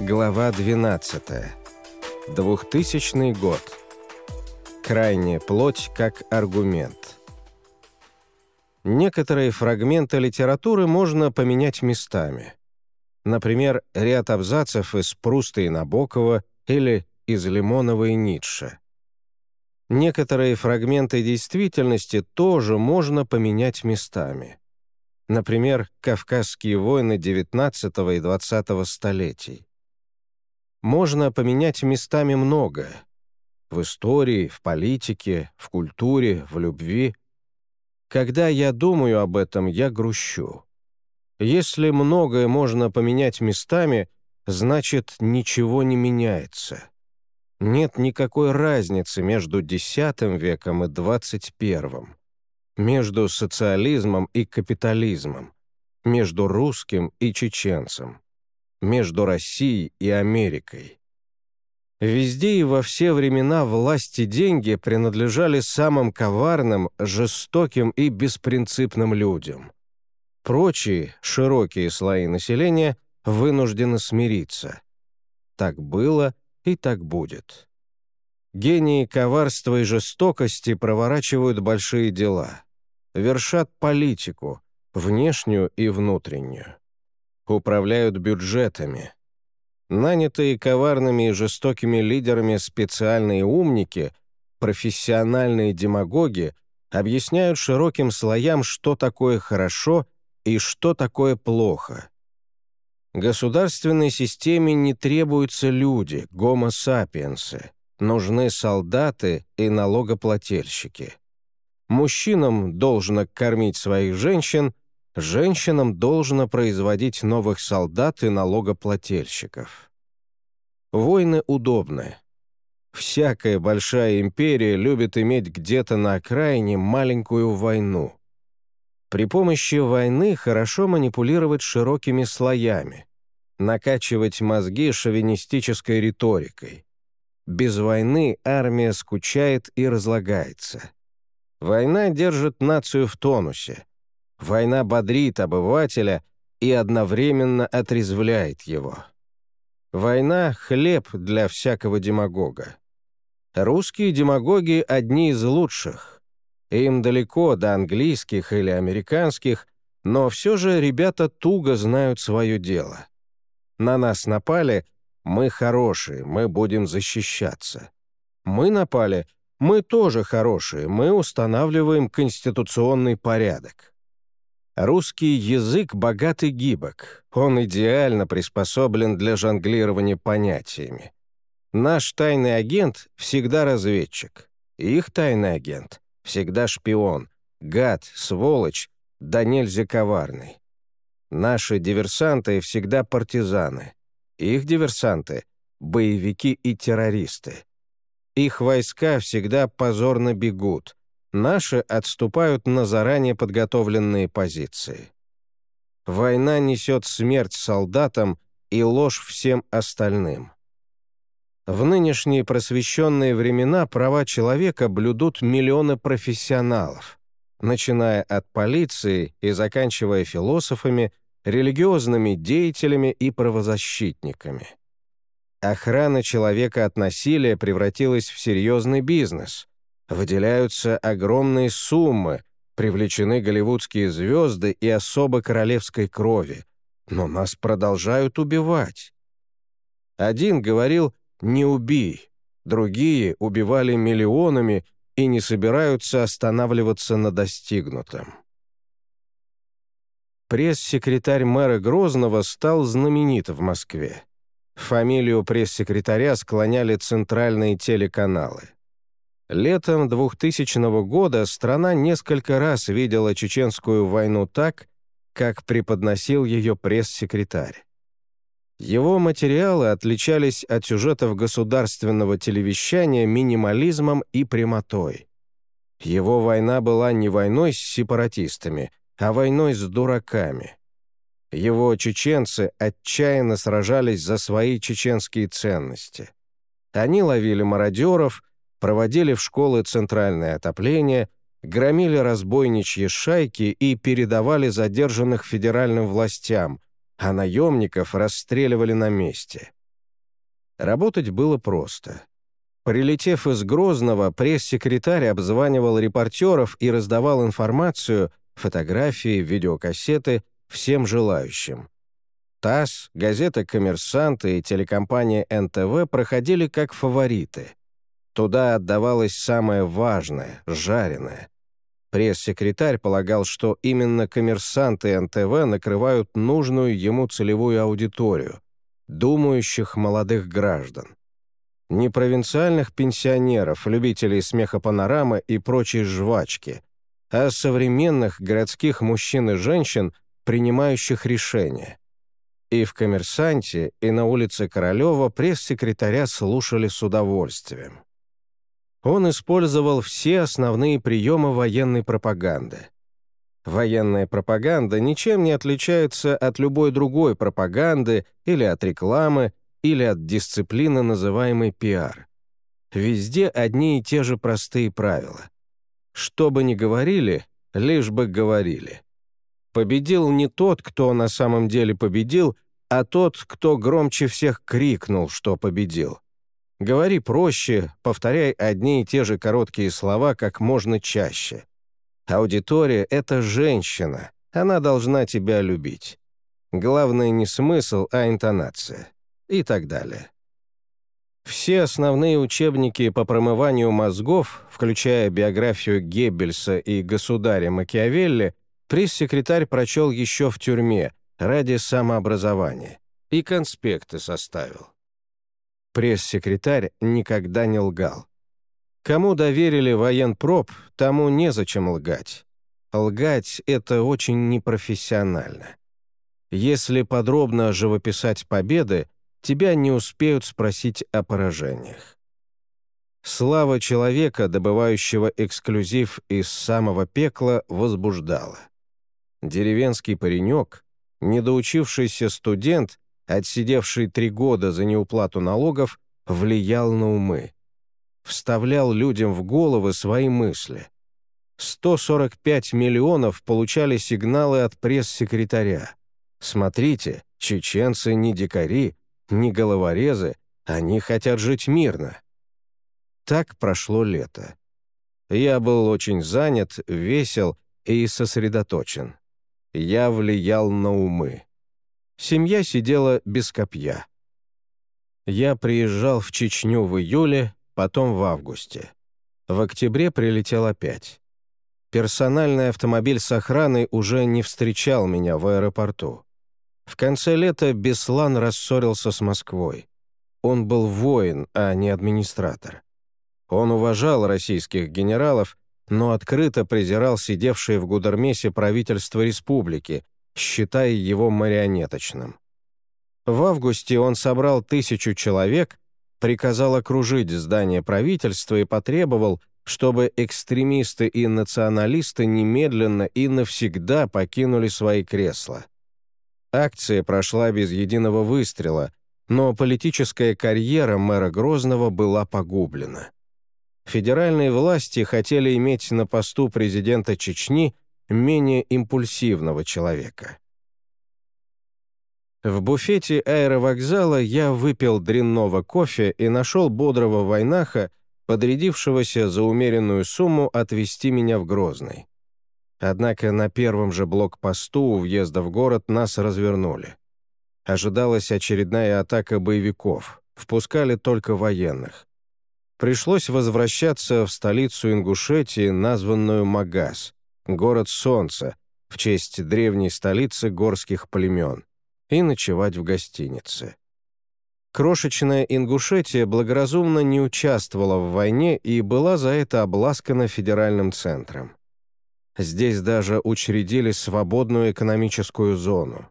Глава 12. 2000 год. Крайняя плоть как аргумент. Некоторые фрагменты литературы можно поменять местами. Например, ряд абзацев из Пруста и Набокова или из Лимонова и Ницше. Некоторые фрагменты действительности тоже можно поменять местами. Например, «Кавказские войны XIX и XX столетий». Можно поменять местами многое. В истории, в политике, в культуре, в любви. Когда я думаю об этом, я грущу. Если многое можно поменять местами, значит, ничего не меняется. Нет никакой разницы между X веком и XXI между социализмом и капитализмом, между русским и чеченцем, между Россией и Америкой. Везде и во все времена власть и деньги принадлежали самым коварным, жестоким и беспринципным людям. Прочие, широкие слои населения вынуждены смириться. Так было и так будет. Гении коварства и жестокости проворачивают большие дела вершат политику, внешнюю и внутреннюю. Управляют бюджетами. Нанятые коварными и жестокими лидерами специальные умники, профессиональные демагоги объясняют широким слоям, что такое хорошо и что такое плохо. Государственной системе не требуются люди, гомо-сапиенсы, нужны солдаты и налогоплательщики. Мужчинам должно кормить своих женщин, женщинам должно производить новых солдат и налогоплательщиков. Войны удобны. Всякая большая империя любит иметь где-то на окраине маленькую войну. При помощи войны хорошо манипулировать широкими слоями, накачивать мозги шовинистической риторикой. Без войны армия скучает и разлагается. Война держит нацию в тонусе. Война бодрит обывателя и одновременно отрезвляет его. Война — хлеб для всякого демагога. Русские демагоги — одни из лучших. Им далеко до английских или американских, но все же ребята туго знают свое дело. На нас напали — мы хорошие, мы будем защищаться. Мы напали — мы тоже хорошие, мы устанавливаем конституционный порядок. Русский язык богат и гибок, он идеально приспособлен для жонглирования понятиями. Наш тайный агент всегда разведчик, их тайный агент всегда шпион, гад, сволочь, да нельзя коварный. Наши диверсанты всегда партизаны, их диверсанты — боевики и террористы. Их войска всегда позорно бегут, наши отступают на заранее подготовленные позиции. Война несет смерть солдатам и ложь всем остальным. В нынешние просвещенные времена права человека блюдут миллионы профессионалов, начиная от полиции и заканчивая философами, религиозными деятелями и правозащитниками. Охрана человека от насилия превратилась в серьезный бизнес. Выделяются огромные суммы, привлечены голливудские звезды и особо королевской крови. Но нас продолжают убивать. Один говорил «не убей», другие убивали миллионами и не собираются останавливаться на достигнутом. Пресс-секретарь мэра Грозного стал знаменит в Москве. Фамилию пресс-секретаря склоняли центральные телеканалы. Летом 2000 года страна несколько раз видела чеченскую войну так, как преподносил ее пресс-секретарь. Его материалы отличались от сюжетов государственного телевещания минимализмом и прямотой. Его война была не войной с сепаратистами, а войной с дураками. Его чеченцы отчаянно сражались за свои чеченские ценности. Они ловили мародеров, проводили в школы центральное отопление, громили разбойничьи шайки и передавали задержанных федеральным властям, а наемников расстреливали на месте. Работать было просто. Прилетев из Грозного, пресс-секретарь обзванивал репортеров и раздавал информацию, фотографии, видеокассеты всем желающим. ТАСС, газета «Коммерсант» и телекомпания НТВ проходили как фавориты. Туда отдавалось самое важное, жареное. Пресс-секретарь полагал, что именно «Коммерсант» и НТВ накрывают нужную ему целевую аудиторию, думающих молодых граждан. Не провинциальных пенсионеров, любителей смеха панорамы и прочей жвачки, а современных городских мужчин и женщин, принимающих решения. И в «Коммерсанте», и на улице Королева пресс-секретаря слушали с удовольствием. Он использовал все основные приемы военной пропаганды. Военная пропаганда ничем не отличается от любой другой пропаганды или от рекламы, или от дисциплины, называемой пиар. Везде одни и те же простые правила. Что бы ни говорили, лишь бы говорили. Победил не тот, кто на самом деле победил, а тот, кто громче всех крикнул, что победил. Говори проще, повторяй одни и те же короткие слова как можно чаще. Аудитория — это женщина, она должна тебя любить. Главное не смысл, а интонация. И так далее. Все основные учебники по промыванию мозгов, включая биографию Геббельса и государя Макиавелли, пресс-секретарь прочел еще в тюрьме ради самообразования и конспекты составил. Пресс-секретарь никогда не лгал. Кому доверили военпроб, тому незачем лгать. Лгать — это очень непрофессионально. Если подробно живописать победы, тебя не успеют спросить о поражениях. Слава человека, добывающего эксклюзив из самого пекла, возбуждала. Деревенский паренек, недоучившийся студент, отсидевший три года за неуплату налогов, влиял на умы. Вставлял людям в головы свои мысли. 145 миллионов получали сигналы от пресс-секретаря. Смотрите, чеченцы не дикари, не головорезы, они хотят жить мирно. Так прошло лето. Я был очень занят, весел и сосредоточен. Я влиял на умы. Семья сидела без копья. Я приезжал в Чечню в июле, потом в августе. В октябре прилетел опять. Персональный автомобиль с охраной уже не встречал меня в аэропорту. В конце лета Беслан рассорился с Москвой. Он был воин, а не администратор. Он уважал российских генералов, но открыто презирал сидевшее в Гудермесе правительство республики, считая его марионеточным. В августе он собрал тысячу человек, приказал окружить здание правительства и потребовал, чтобы экстремисты и националисты немедленно и навсегда покинули свои кресла. Акция прошла без единого выстрела, но политическая карьера мэра Грозного была погублена. Федеральные власти хотели иметь на посту президента Чечни менее импульсивного человека. В буфете аэровокзала я выпил дрянного кофе и нашел бодрого войнаха, подрядившегося за умеренную сумму отвезти меня в Грозный. Однако на первом же блокпосту у въезда в город нас развернули. Ожидалась очередная атака боевиков, впускали только военных. Пришлось возвращаться в столицу Ингушетии, названную Магаз, город Солнца, в честь древней столицы горских племен, и ночевать в гостинице. Крошечная Ингушетия благоразумно не участвовала в войне и была за это обласкана федеральным центром. Здесь даже учредили свободную экономическую зону.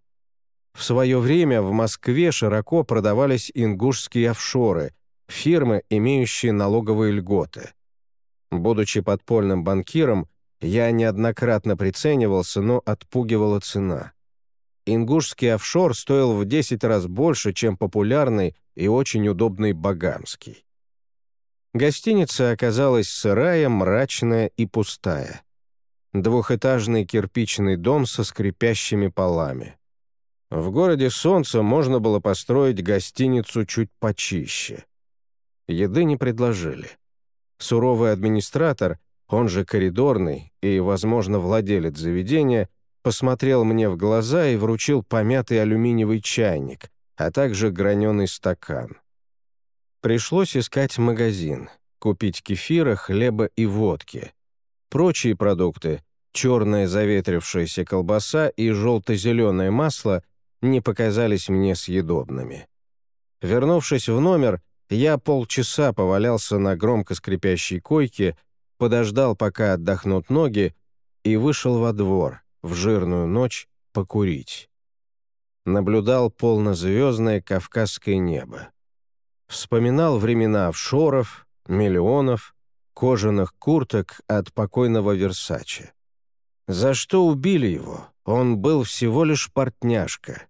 В свое время в Москве широко продавались ингушские офшоры, фирмы, имеющие налоговые льготы. Будучи подпольным банкиром, я неоднократно приценивался, но отпугивала цена. Ингушский офшор стоил в 10 раз больше, чем популярный и очень удобный Багамский. Гостиница оказалась сырая, мрачная и пустая двухэтажный кирпичный дом со скрипящими полами. В городе Солнца можно было построить гостиницу чуть почище. Еды не предложили. Суровый администратор, он же коридорный и, возможно, владелец заведения, посмотрел мне в глаза и вручил помятый алюминиевый чайник, а также граненый стакан. Пришлось искать магазин, купить кефира, хлеба и водки. Прочие продукты, черная заветрившаяся колбаса и желто-зеленое масло не показались мне съедобными. Вернувшись в номер, я полчаса повалялся на громко скрипящей койке, подождал, пока отдохнут ноги, и вышел во двор, в жирную ночь, покурить. Наблюдал полнозвездное кавказское небо. Вспоминал времена офшоров, миллионов, кожаных курток от покойного Версаче. За что убили его? Он был всего лишь портняшка.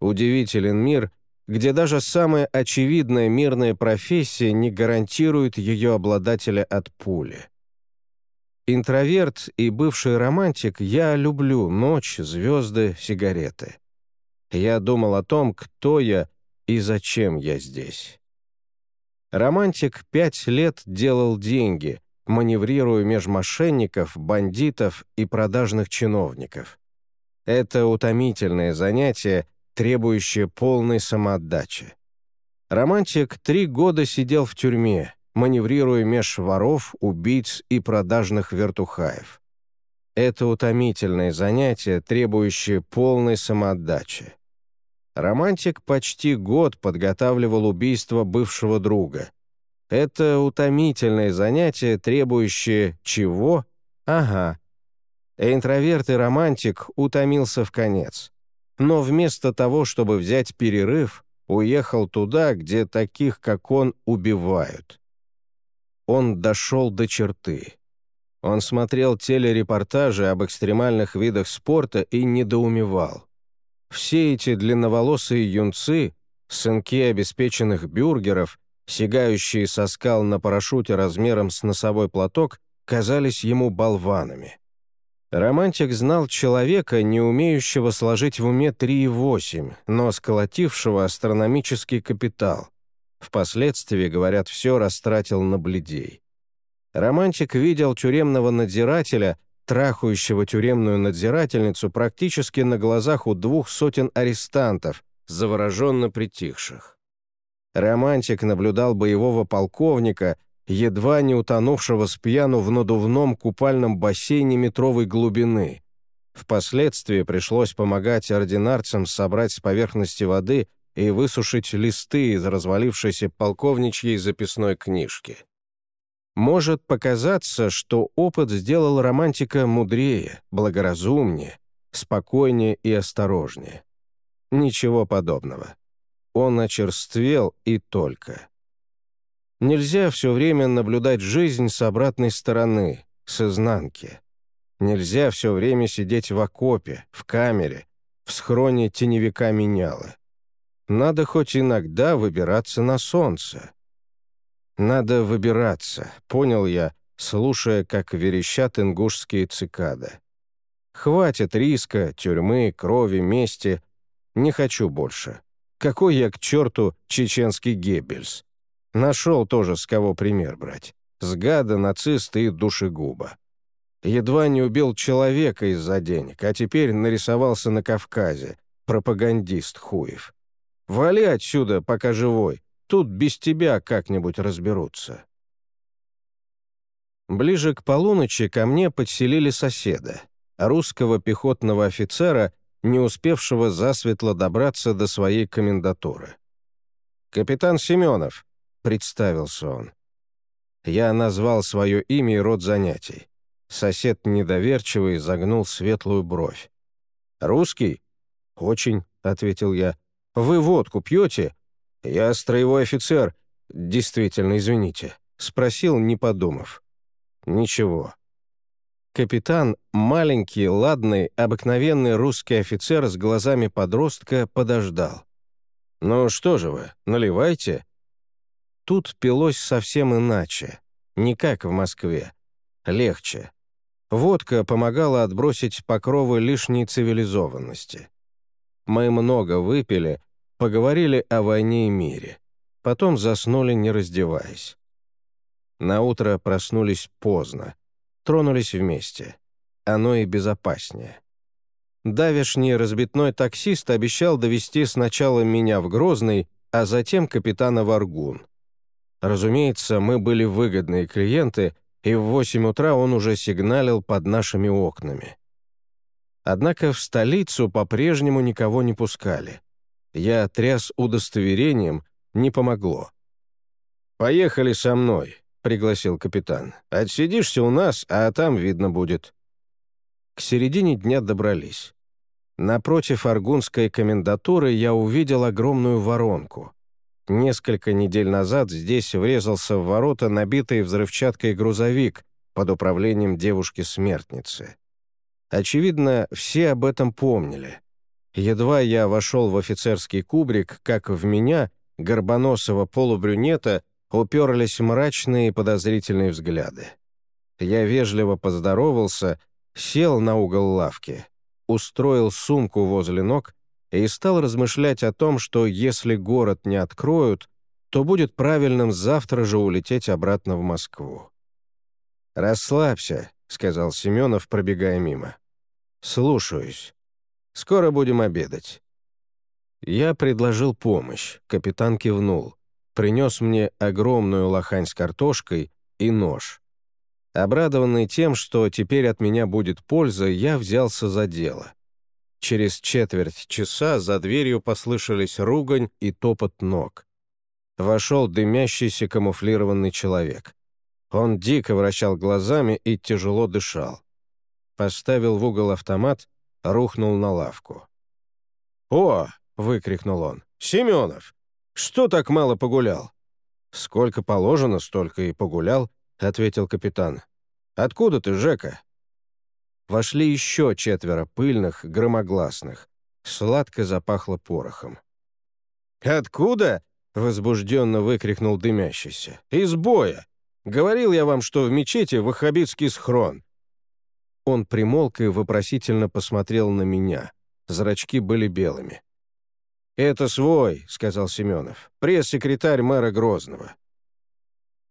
Удивителен мир, где даже самая очевидная мирная профессия не гарантирует ее обладателя от пули. Интроверт и бывший романтик, я люблю ночь, звезды, сигареты. Я думал о том, кто я и зачем я здесь. Романтик пять лет делал деньги, маневрируя меж мошенников, бандитов и продажных чиновников. Это утомительное занятие, требующее полной самоотдачи. Романтик три года сидел в тюрьме, маневрируя меж воров, убийц и продажных вертухаев. Это утомительное занятие, требующее полной самоотдачи. Романтик почти год подготавливал убийство бывшего друга. Это утомительное занятие, требующее чего? Ага, Интроверт и романтик утомился в конец. Но вместо того, чтобы взять перерыв, уехал туда, где таких, как он, убивают. Он дошел до черты. Он смотрел телерепортажи об экстремальных видах спорта и недоумевал. Все эти длинноволосые юнцы, сынки обеспеченных бюргеров, сигающие со скал на парашюте размером с носовой платок, казались ему болванами. Романтик знал человека, не умеющего сложить в уме 3,8, но сколотившего астрономический капитал. Впоследствии, говорят, все растратил на бледей. Романтик видел тюремного надзирателя, трахающего тюремную надзирательницу практически на глазах у двух сотен арестантов, завороженно притихших. Романтик наблюдал боевого полковника, едва не утонувшего с пьяну в надувном купальном бассейне метровой глубины. Впоследствии пришлось помогать ординарцам собрать с поверхности воды и высушить листы из развалившейся полковничьей записной книжки. Может показаться, что опыт сделал романтика мудрее, благоразумнее, спокойнее и осторожнее. Ничего подобного. Он очерствел и только. Нельзя все время наблюдать жизнь с обратной стороны, с изнанки. Нельзя все время сидеть в окопе, в камере, в схроне теневика менялы. Надо хоть иногда выбираться на солнце. Надо выбираться, понял я, слушая, как верещат ингушские цикады. Хватит риска, тюрьмы, крови, мести. Не хочу больше. Какой я к черту чеченский Геббельс? Нашел тоже, с кого пример брать. С гада, нациста и душегуба. Едва не убил человека из-за денег, а теперь нарисовался на Кавказе. Пропагандист хуев. Вали отсюда, пока живой. Тут без тебя как-нибудь разберутся. Ближе к полуночи ко мне подселили соседа, русского пехотного офицера, не успевшего засветло добраться до своей комендатуры. «Капитан Семенов», представился он. Я назвал свое имя и род занятий. Сосед недоверчивый загнул светлую бровь. «Русский?» «Очень», — ответил я. «Вы водку пьете?» «Я строевой офицер. Действительно, извините», — спросил, не подумав. «Ничего». Капитан, маленький, ладный, обыкновенный русский офицер с глазами подростка, подождал. «Ну что же вы, наливайте», Тут пилось совсем иначе, не как в Москве. Легче. Водка помогала отбросить покровы лишней цивилизованности. Мы много выпили, поговорили о войне и мире. Потом заснули, не раздеваясь. Наутро проснулись поздно. Тронулись вместе. Оно и безопаснее. Давишний разбитной таксист обещал довести сначала меня в Грозный, а затем капитана в Аргун. Разумеется, мы были выгодные клиенты, и в 8 утра он уже сигналил под нашими окнами. Однако в столицу по-прежнему никого не пускали. Я тряс удостоверением, не помогло. «Поехали со мной», — пригласил капитан. «Отсидишься у нас, а там видно будет». К середине дня добрались. Напротив Аргунской комендатуры я увидел огромную воронку. Несколько недель назад здесь врезался в ворота набитый взрывчаткой грузовик под управлением девушки-смертницы. Очевидно, все об этом помнили. Едва я вошел в офицерский кубрик, как в меня, горбоносого полубрюнета, уперлись мрачные и подозрительные взгляды. Я вежливо поздоровался, сел на угол лавки, устроил сумку возле ног и стал размышлять о том, что если город не откроют, то будет правильным завтра же улететь обратно в Москву. «Расслабься», — сказал Семенов, пробегая мимо. «Слушаюсь. Скоро будем обедать». Я предложил помощь, капитан кивнул. Принес мне огромную лохань с картошкой и нож. Обрадованный тем, что теперь от меня будет польза, я взялся за дело. Через четверть часа за дверью послышались ругань и топот ног. Вошел дымящийся камуфлированный человек. Он дико вращал глазами и тяжело дышал. Поставил в угол автомат, рухнул на лавку. «О!» — выкрикнул он. «Семенов! Что так мало погулял?» «Сколько положено, столько и погулял», — ответил капитан. «Откуда ты, Жека?» Вошли еще четверо пыльных, громогласных. Сладко запахло порохом. «Откуда?» — возбужденно выкрикнул дымящийся. «Из боя! Говорил я вам, что в мечети ваххабитский схрон!» Он примолк и вопросительно посмотрел на меня. Зрачки были белыми. «Это свой», — сказал Семенов, — «пресс-секретарь мэра Грозного».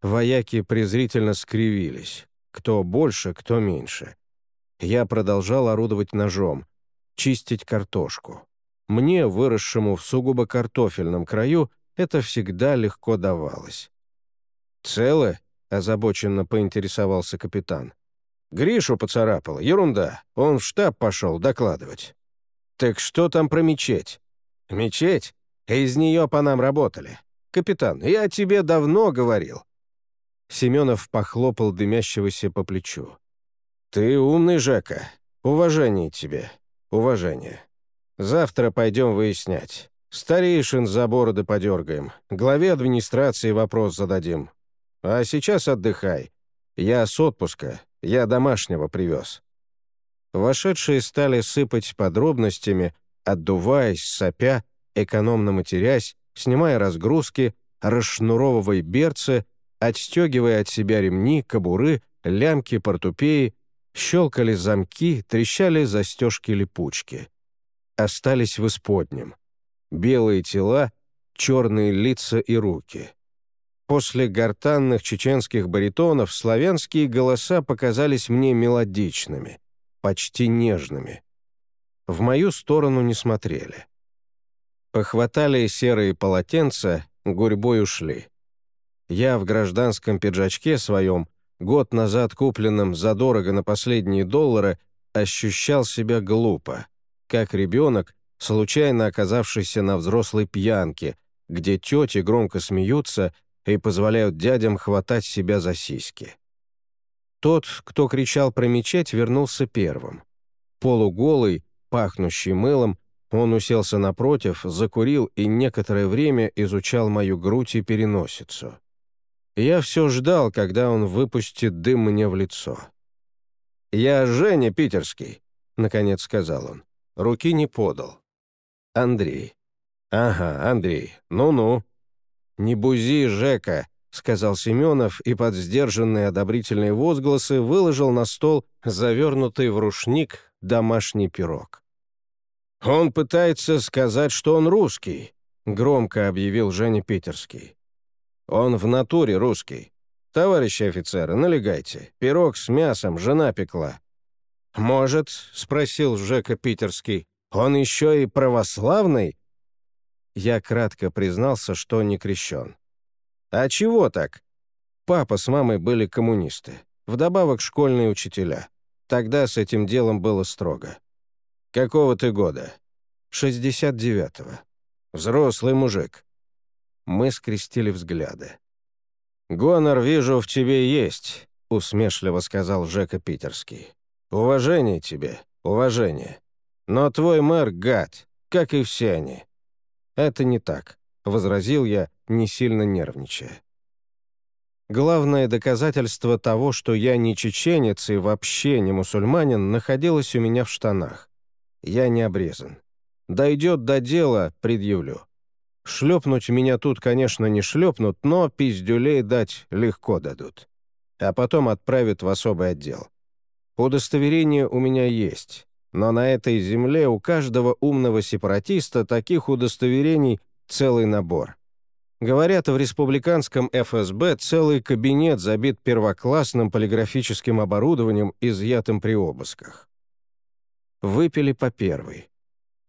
Вояки презрительно скривились. Кто больше, кто меньше. Я продолжал орудовать ножом, чистить картошку. Мне, выросшему в сугубо картофельном краю, это всегда легко давалось. «Целы?» — озабоченно поинтересовался капитан. «Гришу поцарапало. Ерунда. Он в штаб пошел докладывать». «Так что там про мечеть?» «Мечеть? Из нее по нам работали. Капитан, я тебе давно говорил. Семенов похлопал дымящегося по плечу. «Ты умный, Жека. Уважение тебе. Уважение. Завтра пойдем выяснять. Старейшин за бороды подергаем. Главе администрации вопрос зададим. А сейчас отдыхай. Я с отпуска. Я домашнего привез». Вошедшие стали сыпать подробностями, отдуваясь, сопя, экономно матерясь, снимая разгрузки, расшнуровывая берцы, отстегивая от себя ремни, кобуры, лямки, портупеи, щелкали замки, трещали застежки-липучки. Остались в исподнем. Белые тела, черные лица и руки. После гортанных чеченских баритонов славянские голоса показались мне мелодичными, почти нежными. В мою сторону не смотрели. Похватали серые полотенца, гурьбой ушли. Я в гражданском пиджачке своем, год назад купленном задорого на последние доллары, ощущал себя глупо, как ребенок, случайно оказавшийся на взрослой пьянке, где тети громко смеются и позволяют дядям хватать себя за сиськи. Тот, кто кричал про мечеть, вернулся первым. Полуголый, пахнущий мылом, он уселся напротив, закурил и некоторое время изучал мою грудь и переносицу. Я все ждал, когда он выпустит дым мне в лицо. «Я Женя Питерский», — наконец сказал он. Руки не подал. «Андрей». «Ага, Андрей, ну-ну». «Не бузи, Жека», — сказал Семенов и под сдержанные одобрительные возгласы выложил на стол завернутый в рушник домашний пирог. «Он пытается сказать, что он русский», — громко объявил Женя Питерский. «Он в натуре русский. Товарищи офицеры, налегайте. Пирог с мясом жена пекла». «Может», — спросил Жека Питерский, — «он еще и православный?» Я кратко признался, что не крещен. «А чего так?» Папа с мамой были коммунисты. Вдобавок школьные учителя. Тогда с этим делом было строго. «Какого ты года?» «69-го. Взрослый мужик». Мы скрестили взгляды. «Гонор, вижу, в тебе есть», — усмешливо сказал Жека Питерский. «Уважение тебе, уважение. Но твой мэр — гад, как и все они». «Это не так», — возразил я, не сильно нервничая. Главное доказательство того, что я не чеченец и вообще не мусульманин, находилось у меня в штанах я не обрезан. Дойдет до дела, предъявлю. Шлепнуть меня тут, конечно, не шлепнут, но пиздюлей дать легко дадут. А потом отправят в особый отдел. Удостоверение у меня есть, но на этой земле у каждого умного сепаратиста таких удостоверений целый набор. Говорят, в республиканском ФСБ целый кабинет забит первоклассным полиграфическим оборудованием, изъятым при обысках. Выпили по первой.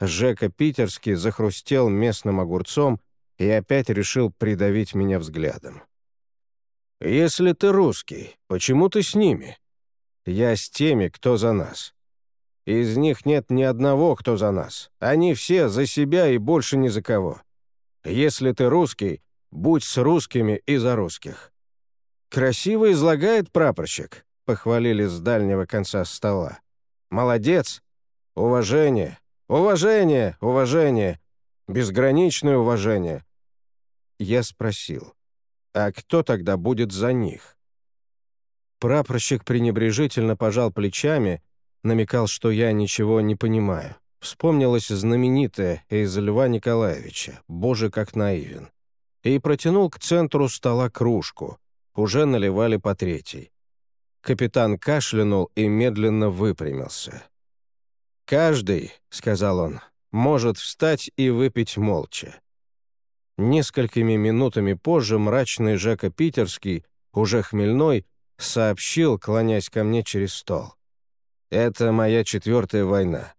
Жека Питерский захрустел местным огурцом и опять решил придавить меня взглядом. «Если ты русский, почему ты с ними?» «Я с теми, кто за нас. Из них нет ни одного, кто за нас. Они все за себя и больше ни за кого. Если ты русский, будь с русскими и за русских». «Красиво излагает прапорщик», — похвалили с дальнего конца стола. «Молодец, Уважение, уважение, уважение, безграничное уважение. Я спросил, а кто тогда будет за них? Прапорщик пренебрежительно пожал плечами, намекал, что я ничего не понимаю. Вспомнилось знаменитое из Льва Николаевича «Боже, как наивен» и протянул к центру стола кружку. Уже наливали по третьей. Капитан кашлянул и медленно выпрямился. «Каждый», — сказал он, — «может встать и выпить молча». Несколькими минутами позже мрачный Жека Питерский, уже хмельной, сообщил, клонясь ко мне через стол. «Это моя четвертая война.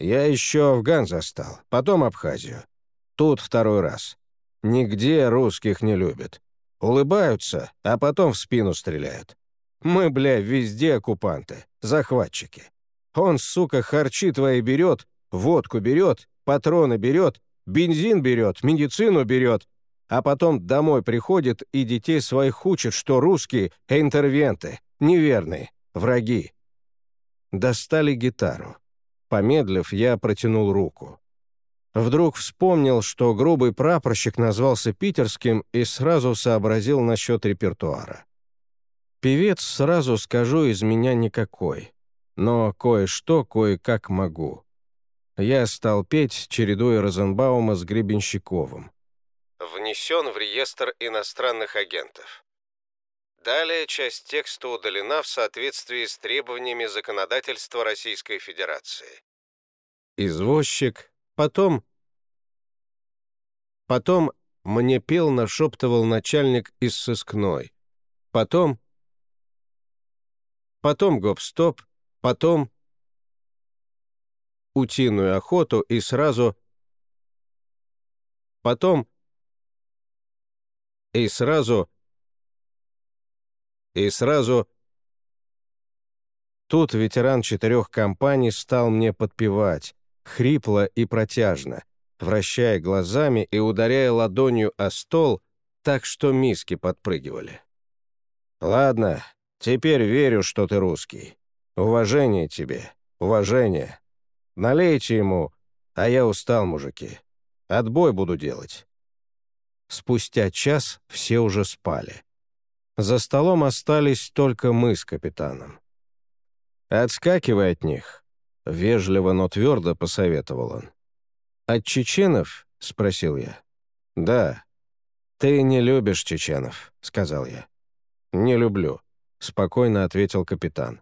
Я еще Афган застал, потом Абхазию. Тут второй раз. Нигде русских не любят. Улыбаются, а потом в спину стреляют. Мы, бля, везде оккупанты, захватчики. Он, сука, харчи твои берет, водку берет, патроны берет, бензин берет, медицину берет, а потом домой приходит и детей своих учит, что русские — интервенты, неверные, враги. Достали гитару. Помедлив, я протянул руку. Вдруг вспомнил, что грубый прапорщик назвался питерским и сразу сообразил насчет репертуара. Певец, сразу скажу, из меня никакой но кое-что кое-как могу. Я стал петь, чередуя Розенбаума с Гребенщиковым. Внесен в реестр иностранных агентов. Далее часть текста удалена в соответствии с требованиями законодательства Российской Федерации. Извозчик, потом... Потом мне пел, нашептывал начальник из сыскной. Потом... Потом гоп-стоп, потом утиную охоту и сразу... Потом... И сразу... И сразу... Тут ветеран четырех компаний стал мне подпевать, хрипло и протяжно, вращая глазами и ударяя ладонью о стол, так что миски подпрыгивали. «Ладно, теперь верю, что ты русский. Уважение тебе, уважение. Налейте ему, а я устал, мужики. Отбой буду делать». Спустя час все уже спали. За столом остались только мы с капитаном. «Отскакивай от них», — вежливо, но твердо посоветовал он. «От чеченов?» — спросил я. «Да». «Ты не любишь чеченов», — сказал я. «Не люблю», — спокойно ответил капитан.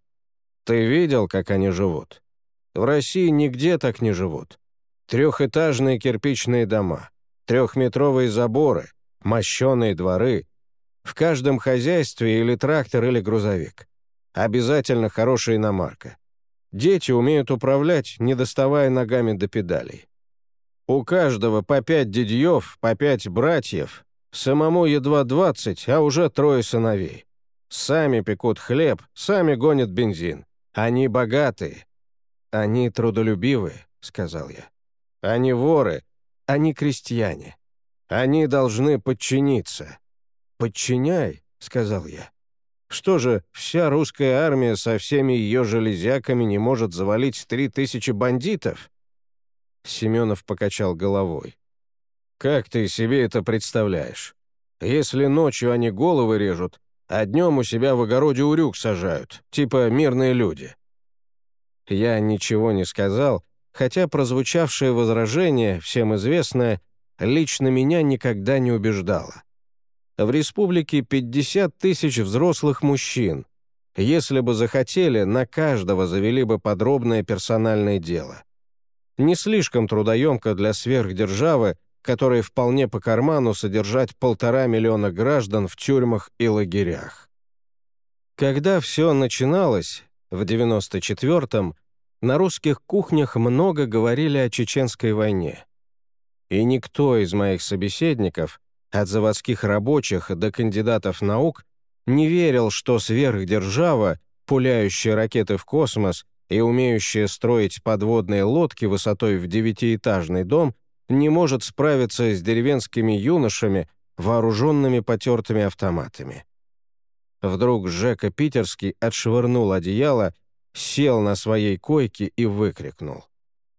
Ты видел, как они живут? В России нигде так не живут. Трехэтажные кирпичные дома, трехметровые заборы, мощеные дворы. В каждом хозяйстве или трактор, или грузовик. Обязательно хорошая иномарка. Дети умеют управлять, не доставая ногами до педалей. У каждого по пять дядьев, по пять братьев, самому едва двадцать, а уже трое сыновей. Сами пекут хлеб, сами гонят бензин. Они богатые. Они трудолюбивые, сказал я. Они воры, они крестьяне. Они должны подчиниться. «Подчиняй», — сказал я. Что же, вся русская армия со всеми ее железяками не может завалить три тысячи бандитов? Семенов покачал головой. «Как ты себе это представляешь? Если ночью они головы режут, а днем у себя в огороде урюк сажают, типа мирные люди». Я ничего не сказал, хотя прозвучавшее возражение, всем известное, лично меня никогда не убеждало. В республике 50 тысяч взрослых мужчин. Если бы захотели, на каждого завели бы подробное персональное дело. Не слишком трудоемко для сверхдержавы, которой вполне по карману содержать полтора миллиона граждан в тюрьмах и лагерях. Когда все начиналось, в 94-м, на русских кухнях много говорили о чеченской войне. И никто из моих собеседников от заводских рабочих до кандидатов наук, не верил, что сверхдержава, пуляющая ракеты в космос и умеющая строить подводные лодки высотой в девятиэтажный дом, не может справиться с деревенскими юношами, вооруженными потертыми автоматами. Вдруг Жека Питерский отшвырнул одеяло, сел на своей койке и выкрикнул.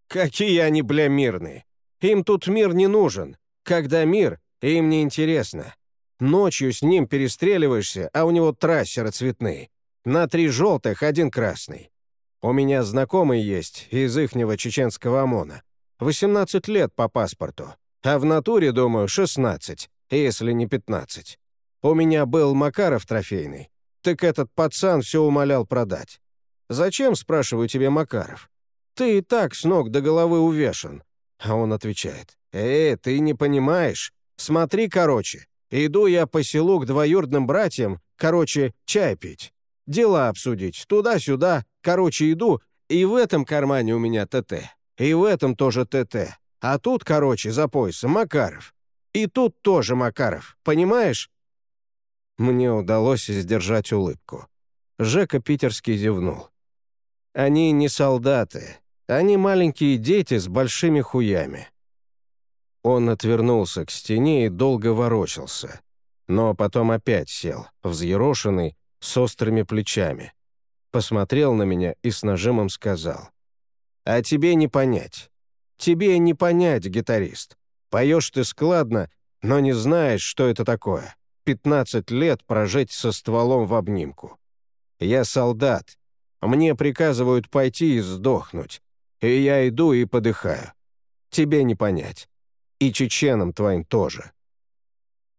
«Какие они, бля, мирные! Им тут мир не нужен! Когда мир, им не интересно. Ночью с ним перестреливаешься, а у него трассеры цветные. На три желтых, один красный. У меня знакомый есть из ихнего чеченского ОМОНа. 18 лет по паспорту. А в натуре, думаю, 16, если не 15. У меня был Макаров трофейный. Так этот пацан все умолял продать. «Зачем, спрашиваю тебе, Макаров? Ты и так с ног до головы увешан». А он отвечает, «Э, ты не понимаешь. Смотри, короче, иду я по селу к двоюродным братьям, короче, чай пить. Дела обсудить, туда-сюда, короче, иду, и в этом кармане у меня ТТ, и в этом тоже ТТ. А тут, короче, за поясом Макаров. И тут тоже Макаров, понимаешь? Мне удалось сдержать улыбку. Жека Питерский зевнул. Они не солдаты, они маленькие дети с большими хуями. Он отвернулся к стене и долго ворочался, но потом опять сел, взъерошенный, с острыми плечами. Посмотрел на меня и с нажимом сказал. «А тебе не понять. Тебе не понять, гитарист. Поешь ты складно, но не знаешь, что это такое. 15 лет прожить со стволом в обнимку. Я солдат. Мне приказывают пойти и сдохнуть. И я иду и подыхаю. Тебе не понять. И чеченам твоим тоже».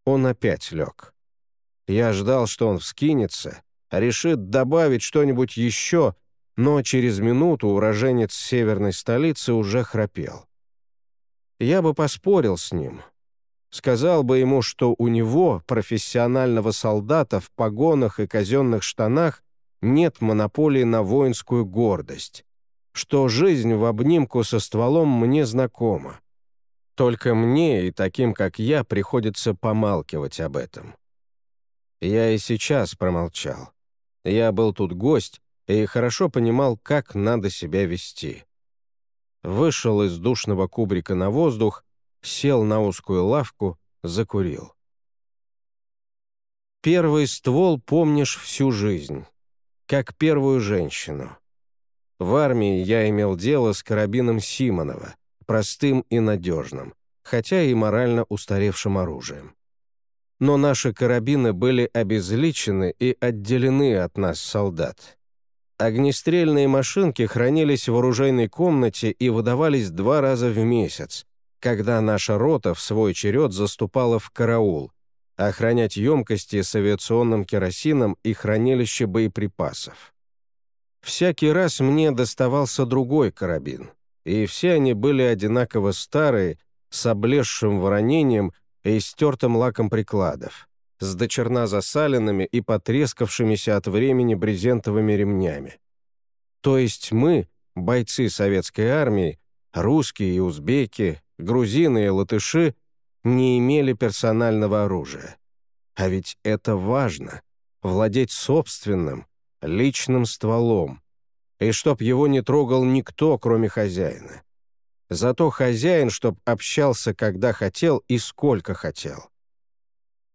Он опять лег. Я ждал, что он вскинется, решит добавить что-нибудь еще, но через минуту уроженец северной столицы уже храпел. Я бы поспорил с ним. Сказал бы ему, что у него, профессионального солдата в погонах и казенных штанах, нет монополии на воинскую гордость, что жизнь в обнимку со стволом мне знакома, только мне и таким, как я, приходится помалкивать об этом. Я и сейчас промолчал. Я был тут гость и хорошо понимал, как надо себя вести. Вышел из душного кубрика на воздух, сел на узкую лавку, закурил. Первый ствол помнишь всю жизнь, как первую женщину. В армии я имел дело с карабином Симонова — простым и надежным, хотя и морально устаревшим оружием. Но наши карабины были обезличены и отделены от нас солдат. Огнестрельные машинки хранились в оружейной комнате и выдавались два раза в месяц, когда наша рота в свой черед заступала в караул, охранять емкости с авиационным керосином и хранилище боеприпасов. Всякий раз мне доставался другой карабин — и все они были одинаково старые, с облезшим воронением и стертым лаком прикладов, с дочерна засаленными и потрескавшимися от времени брезентовыми ремнями. То есть мы, бойцы советской армии, русские и узбеки, грузины и латыши, не имели персонального оружия. А ведь это важно — владеть собственным, личным стволом, и чтоб его не трогал никто, кроме хозяина. Зато хозяин, чтоб общался, когда хотел и сколько хотел.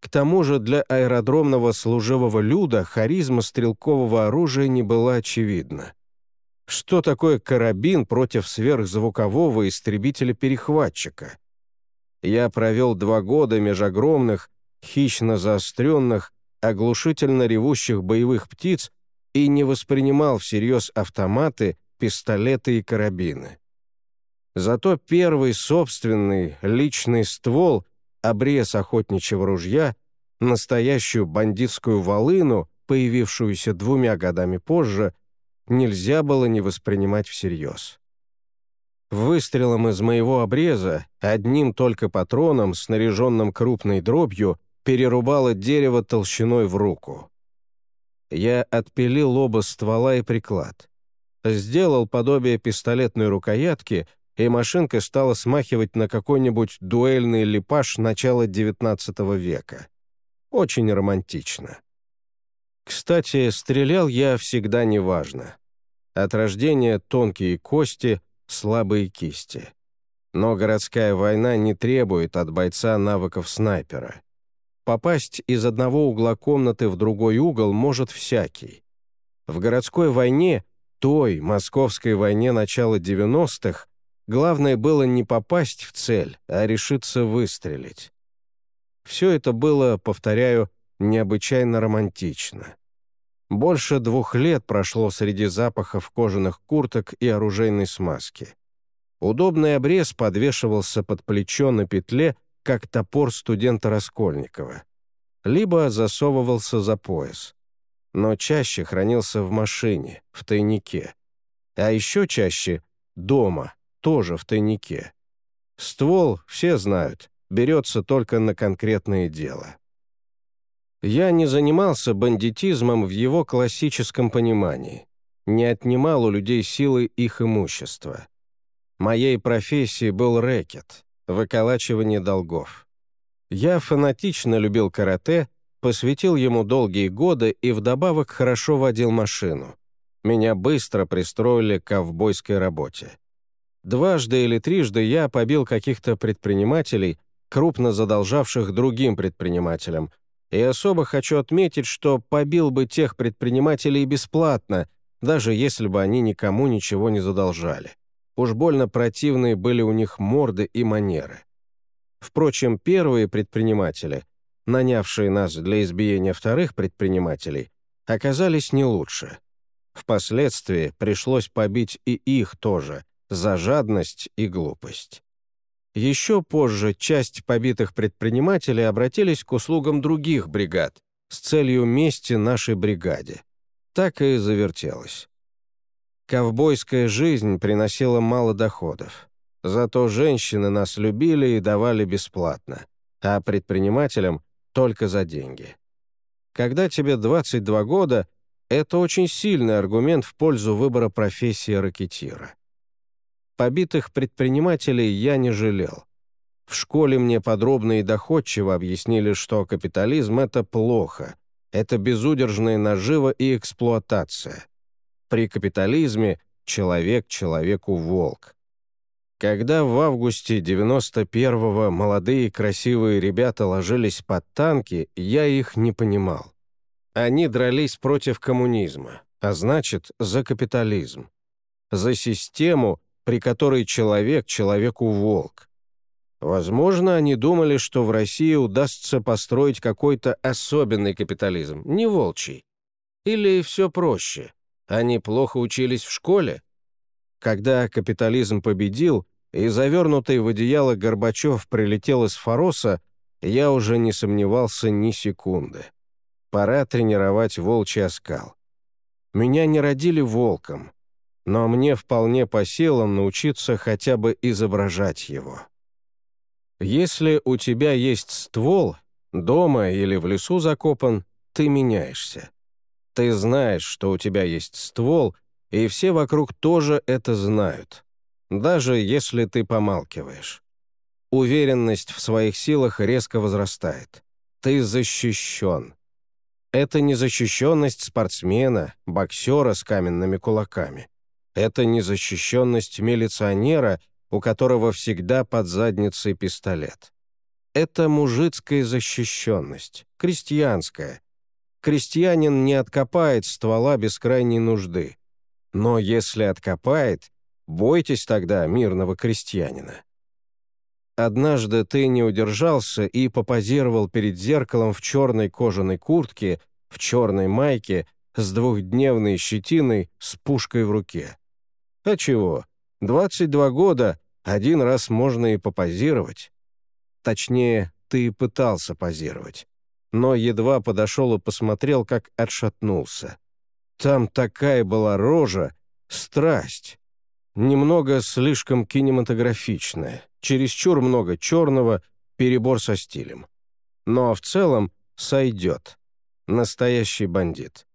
К тому же для аэродромного служивого люда харизма стрелкового оружия не была очевидна. Что такое карабин против сверхзвукового истребителя-перехватчика? Я провел два года меж огромных, хищно заостренных, оглушительно ревущих боевых птиц и не воспринимал всерьез автоматы, пистолеты и карабины. Зато первый собственный личный ствол, обрез охотничьего ружья, настоящую бандитскую волыну, появившуюся двумя годами позже, нельзя было не воспринимать всерьез. Выстрелом из моего обреза, одним только патроном, снаряженным крупной дробью, перерубало дерево толщиной в руку. Я отпилил оба ствола и приклад. Сделал подобие пистолетной рукоятки, и машинка стала смахивать на какой-нибудь дуэльный липаж начала XIX века. Очень романтично. Кстати, стрелял я всегда неважно. От рождения тонкие кости, слабые кисти. Но городская война не требует от бойца навыков снайпера. Попасть из одного угла комнаты в другой угол может всякий. В городской войне, той, московской войне начала 90-х, главное было не попасть в цель, а решиться выстрелить. Все это было, повторяю, необычайно романтично. Больше двух лет прошло среди запахов кожаных курток и оружейной смазки. Удобный обрез подвешивался под плечо на петле как топор студента Раскольникова. Либо засовывался за пояс. Но чаще хранился в машине, в тайнике. А еще чаще — дома, тоже в тайнике. Ствол, все знают, берется только на конкретное дело. Я не занимался бандитизмом в его классическом понимании, не отнимал у людей силы их имущества. Моей профессией был рэкет, выколачивание долгов. Я фанатично любил карате, посвятил ему долгие годы и вдобавок хорошо водил машину. Меня быстро пристроили к ковбойской работе. Дважды или трижды я побил каких-то предпринимателей, крупно задолжавших другим предпринимателям, и особо хочу отметить, что побил бы тех предпринимателей бесплатно, даже если бы они никому ничего не задолжали. Уж больно противные были у них морды и манеры. Впрочем, первые предприниматели, нанявшие нас для избиения вторых предпринимателей, оказались не лучше. Впоследствии пришлось побить и их тоже за жадность и глупость. Еще позже часть побитых предпринимателей обратились к услугам других бригад с целью мести нашей бригаде. Так и завертелось. Ковбойская жизнь приносила мало доходов. Зато женщины нас любили и давали бесплатно, а предпринимателям — только за деньги. Когда тебе 22 года, это очень сильный аргумент в пользу выбора профессии ракетира. Побитых предпринимателей я не жалел. В школе мне подробно и доходчиво объяснили, что капитализм — это плохо, это безудержная нажива и эксплуатация. При капитализме человек человеку волк. Когда в августе 91-го молодые красивые ребята ложились под танки, я их не понимал. Они дрались против коммунизма, а значит, за капитализм. За систему, при которой человек человеку волк. Возможно, они думали, что в России удастся построить какой-то особенный капитализм, не волчий. Или все проще. Они плохо учились в школе? Когда капитализм победил, и завернутый в одеяло Горбачев прилетел из Фороса, я уже не сомневался ни секунды. Пора тренировать волчий оскал. Меня не родили волком. Но мне вполне по силам научиться хотя бы изображать его. Если у тебя есть ствол, дома или в лесу закопан, ты меняешься. Ты знаешь, что у тебя есть ствол, и все вокруг тоже это знают, даже если ты помалкиваешь. Уверенность в своих силах резко возрастает. Ты защищен. Это не защищенность спортсмена, боксера с каменными кулаками. Это не защищенность милиционера, у которого всегда под задницей пистолет. Это мужицкая защищенность, крестьянская. Крестьянин не откопает ствола без крайней нужды. Но если откопает, бойтесь тогда мирного крестьянина. Однажды ты не удержался и попозировал перед зеркалом в черной кожаной куртке, в черной майке, с двухдневной щетиной, с пушкой в руке. А чего? 22 года, один раз можно и попозировать. Точнее, ты пытался позировать. Но едва подошел и посмотрел, как отшатнулся. Там такая была рожа, страсть. Немного слишком кинематографичная, чересчур много черного, перебор со стилем. Но в целом сойдет. Настоящий бандит.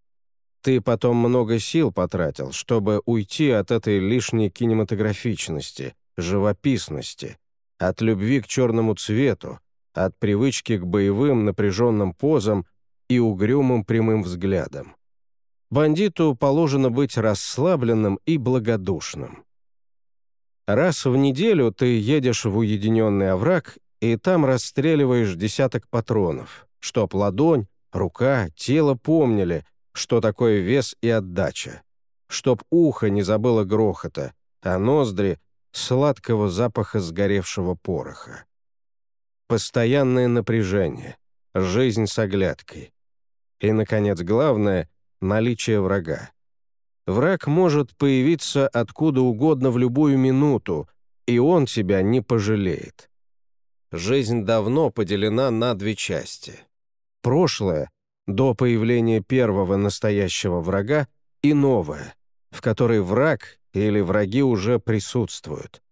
Ты потом много сил потратил, чтобы уйти от этой лишней кинематографичности, живописности, от любви к черному цвету, от привычки к боевым напряженным позам и угрюмым прямым взглядам. Бандиту положено быть расслабленным и благодушным. Раз в неделю ты едешь в уединенный овраг и там расстреливаешь десяток патронов, чтоб ладонь, рука, тело помнили, что такое вес и отдача, чтоб ухо не забыло грохота, а ноздри сладкого запаха сгоревшего пороха. Постоянное напряжение, жизнь с оглядкой. И, наконец, главное — наличие врага. Враг может появиться откуда угодно в любую минуту, и он тебя не пожалеет. Жизнь давно поделена на две части. Прошлое, до появления первого настоящего врага, и новое, в которой враг или враги уже присутствуют.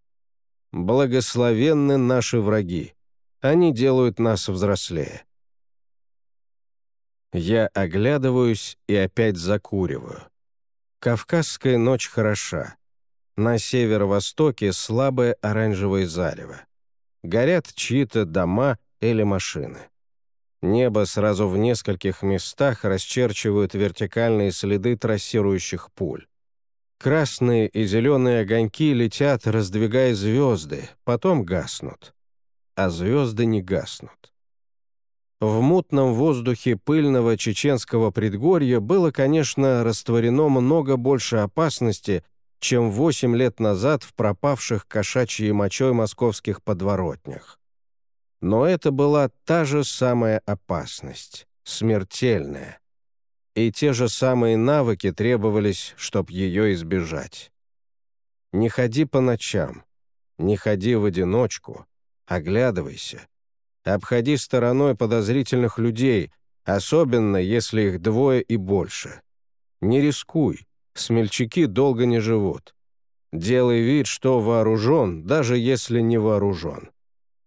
Благословенны наши враги. Они делают нас взрослее. Я оглядываюсь и опять закуриваю. Кавказская ночь хороша. На северо-востоке слабое оранжевое зарево. Горят чьи-то дома или машины. Небо сразу в нескольких местах расчерчивают вертикальные следы трассирующих пуль. Красные и зеленые огоньки летят, раздвигая звезды, потом гаснут. А звезды не гаснут. В мутном воздухе пыльного чеченского предгорья было, конечно, растворено много больше опасности, чем восемь лет назад в пропавших кошачьей мочой московских подворотнях. Но это была та же самая опасность, смертельная и те же самые навыки требовались, чтоб ее избежать. Не ходи по ночам, не ходи в одиночку, оглядывайся. Обходи стороной подозрительных людей, особенно если их двое и больше. Не рискуй, смельчаки долго не живут. Делай вид, что вооружен, даже если не вооружен.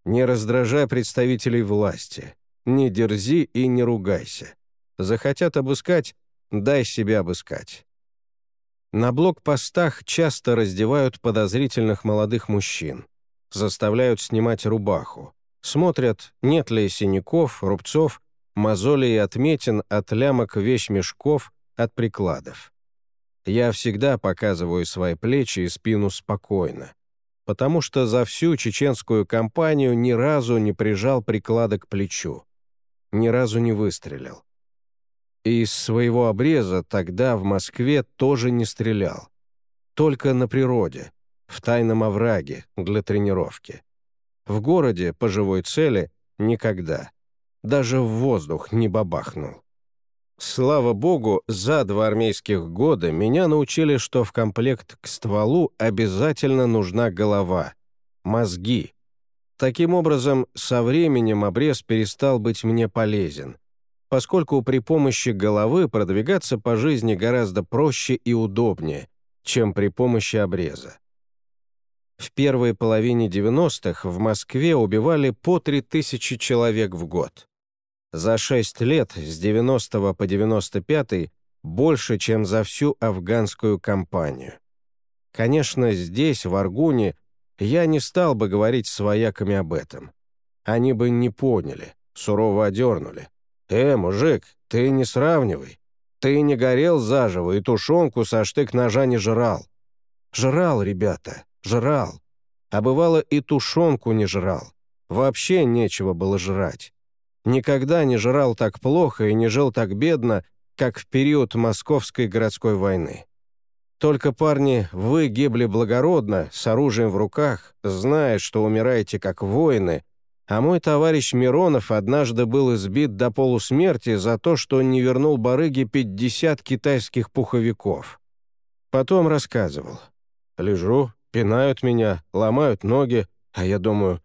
Не раздражай представителей власти, не дерзи и не ругайся. Захотят обыскать — дай себя обыскать. На блокпостах часто раздевают подозрительных молодых мужчин, заставляют снимать рубаху, смотрят, нет ли синяков, рубцов, мозолей и отметин от лямок вещмешков, от прикладов. Я всегда показываю свои плечи и спину спокойно, потому что за всю чеченскую кампанию ни разу не прижал приклада к плечу, ни разу не выстрелил. Из своего обреза тогда в Москве тоже не стрелял. Только на природе, в тайном овраге, для тренировки. В городе, по живой цели, никогда. Даже в воздух не бабахнул. Слава богу, за два армейских года меня научили, что в комплект к стволу обязательно нужна голова, мозги. Таким образом, со временем обрез перестал быть мне полезен поскольку при помощи головы продвигаться по жизни гораздо проще и удобнее, чем при помощи обреза. В первой половине 90-х в Москве убивали по 3000 человек в год. За 6 лет, с 90 по 95 больше, чем за всю афганскую кампанию. Конечно, здесь, в Аргуне, я не стал бы говорить с вояками об этом. Они бы не поняли, сурово одернули. «Э, мужик, ты не сравнивай. Ты не горел заживо и тушенку со штык-ножа не жрал». «Жрал, ребята, жрал. А бывало и тушенку не жрал. Вообще нечего было жрать. Никогда не жрал так плохо и не жил так бедно, как в период Московской городской войны. Только, парни, вы гибли благородно, с оружием в руках, зная, что умираете как воины, а мой товарищ Миронов однажды был избит до полусмерти за то, что не вернул барыге 50 китайских пуховиков. Потом рассказывал. Лежу, пинают меня, ломают ноги, а я думаю,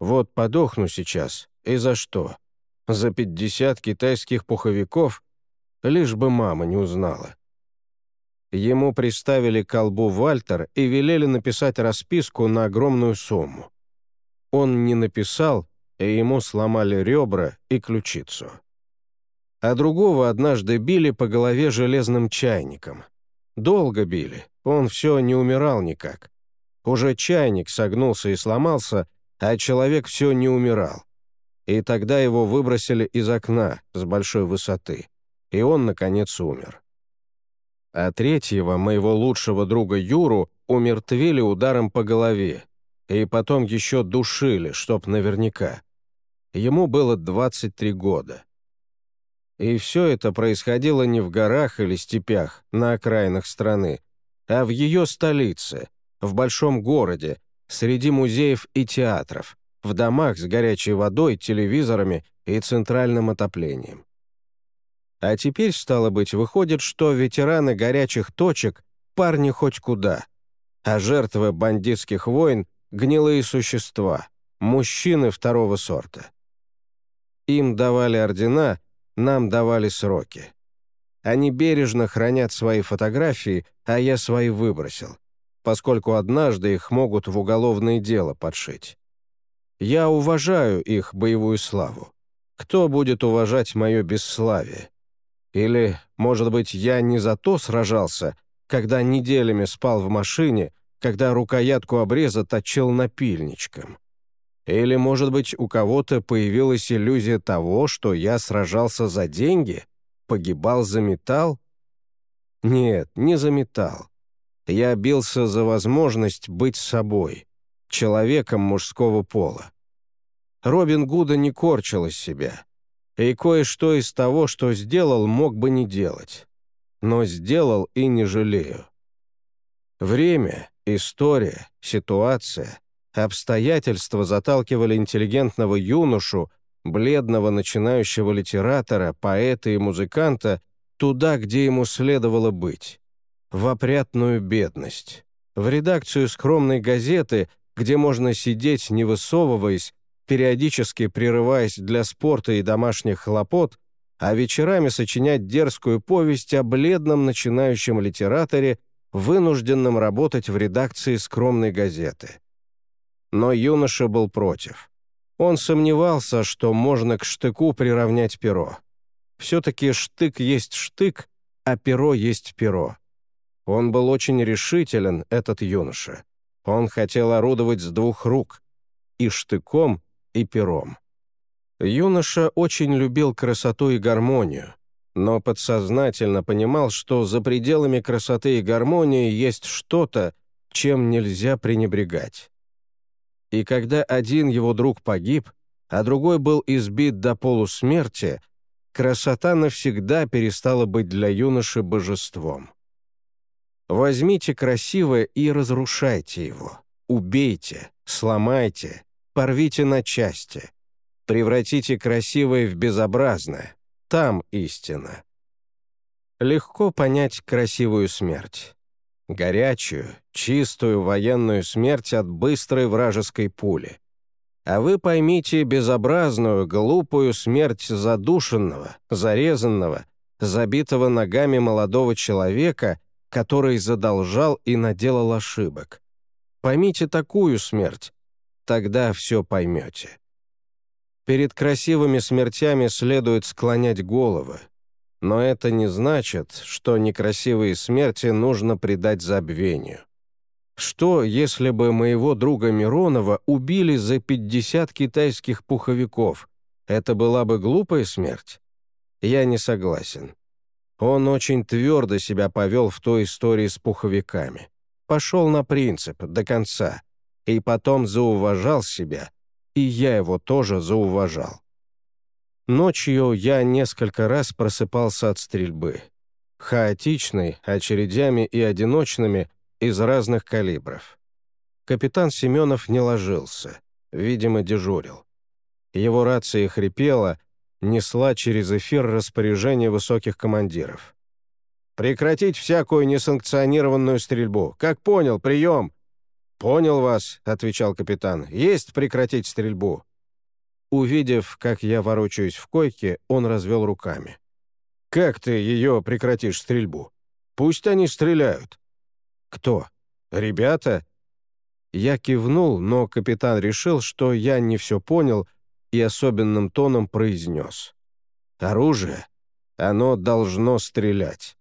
вот подохну сейчас, и за что? За 50 китайских пуховиков? Лишь бы мама не узнала. Ему приставили колбу Вальтер и велели написать расписку на огромную сумму. Он не написал, и ему сломали ребра и ключицу. А другого однажды били по голове железным чайником. Долго били, он все не умирал никак. Уже чайник согнулся и сломался, а человек все не умирал. И тогда его выбросили из окна с большой высоты, и он, наконец, умер а третьего, моего лучшего друга Юру, умертвили ударом по голове, и потом еще душили, чтоб наверняка. Ему было 23 года. И все это происходило не в горах или степях, на окраинах страны, а в ее столице, в большом городе, среди музеев и театров, в домах с горячей водой, телевизорами и центральным отоплением. А теперь, стало быть, выходит, что ветераны горячих точек — парни хоть куда, а жертвы бандитских войн — гнилые существа, мужчины второго сорта. Им давали ордена, нам давали сроки. Они бережно хранят свои фотографии, а я свои выбросил, поскольку однажды их могут в уголовное дело подшить. Я уважаю их боевую славу. Кто будет уважать мое бесславие? Или, может быть, я не за то сражался, когда неделями спал в машине, когда рукоятку обреза точил напильничком? Или, может быть, у кого-то появилась иллюзия того, что я сражался за деньги, погибал за металл? Нет, не за металл. Я бился за возможность быть собой, человеком мужского пола. Робин Гуда не корчил из себя и кое-что из того, что сделал, мог бы не делать. Но сделал и не жалею. Время, история, ситуация, обстоятельства заталкивали интеллигентного юношу, бледного начинающего литератора, поэта и музыканта туда, где ему следовало быть, в опрятную бедность, в редакцию скромной газеты, где можно сидеть, не высовываясь, периодически прерываясь для спорта и домашних хлопот, а вечерами сочинять дерзкую повесть о бледном начинающем литераторе, вынужденном работать в редакции скромной газеты. Но юноша был против. Он сомневался, что можно к штыку приравнять перо. Все-таки штык есть штык, а перо есть перо. Он был очень решителен, этот юноша. Он хотел орудовать с двух рук — и штыком, и пером. Юноша очень любил красоту и гармонию, но подсознательно понимал, что за пределами красоты и гармонии есть что-то, чем нельзя пренебрегать. И когда один его друг погиб, а другой был избит до полусмерти, красота навсегда перестала быть для юноши божеством. Возьмите красивое и разрушайте его, убейте, сломайте, порвите на части. Превратите красивое в безобразное. Там истина. Легко понять красивую смерть. Горячую, чистую военную смерть от быстрой вражеской пули. А вы поймите безобразную, глупую смерть задушенного, зарезанного, забитого ногами молодого человека, который задолжал и наделал ошибок. Поймите такую смерть, тогда все поймете. Перед красивыми смертями следует склонять головы, но это не значит, что некрасивые смерти нужно предать забвению. Что, если бы моего друга Миронова убили за 50 китайских пуховиков? Это была бы глупая смерть? Я не согласен. Он очень твердо себя повел в той истории с пуховиками. Пошел на принцип до конца. И потом зауважал себя. И я его тоже зауважал. Ночью я несколько раз просыпался от стрельбы. Хаотичной, очередями и одиночными, из разных калибров. Капитан Семенов не ложился, видимо, дежурил. Его рация хрипела, несла через эфир распоряжение высоких командиров. «Прекратить всякую несанкционированную стрельбу. Как понял, прием!» «Понял вас», — отвечал капитан. «Есть прекратить стрельбу». Увидев, как я ворочаюсь в койке, он развел руками. «Как ты ее прекратишь стрельбу? Пусть они стреляют. «Кто? Ребята?» Я кивнул, но капитан решил, что я не все понял и особенным тоном произнес. «Оружие? Оно должно стрелять».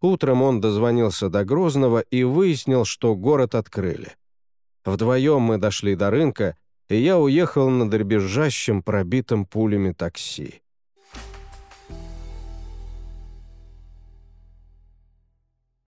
Утром он дозвонился до Грозного и выяснил, что город открыли. Вдвоем мы дошли до рынка, и я уехал на дребезжащем, пробитом пулями такси.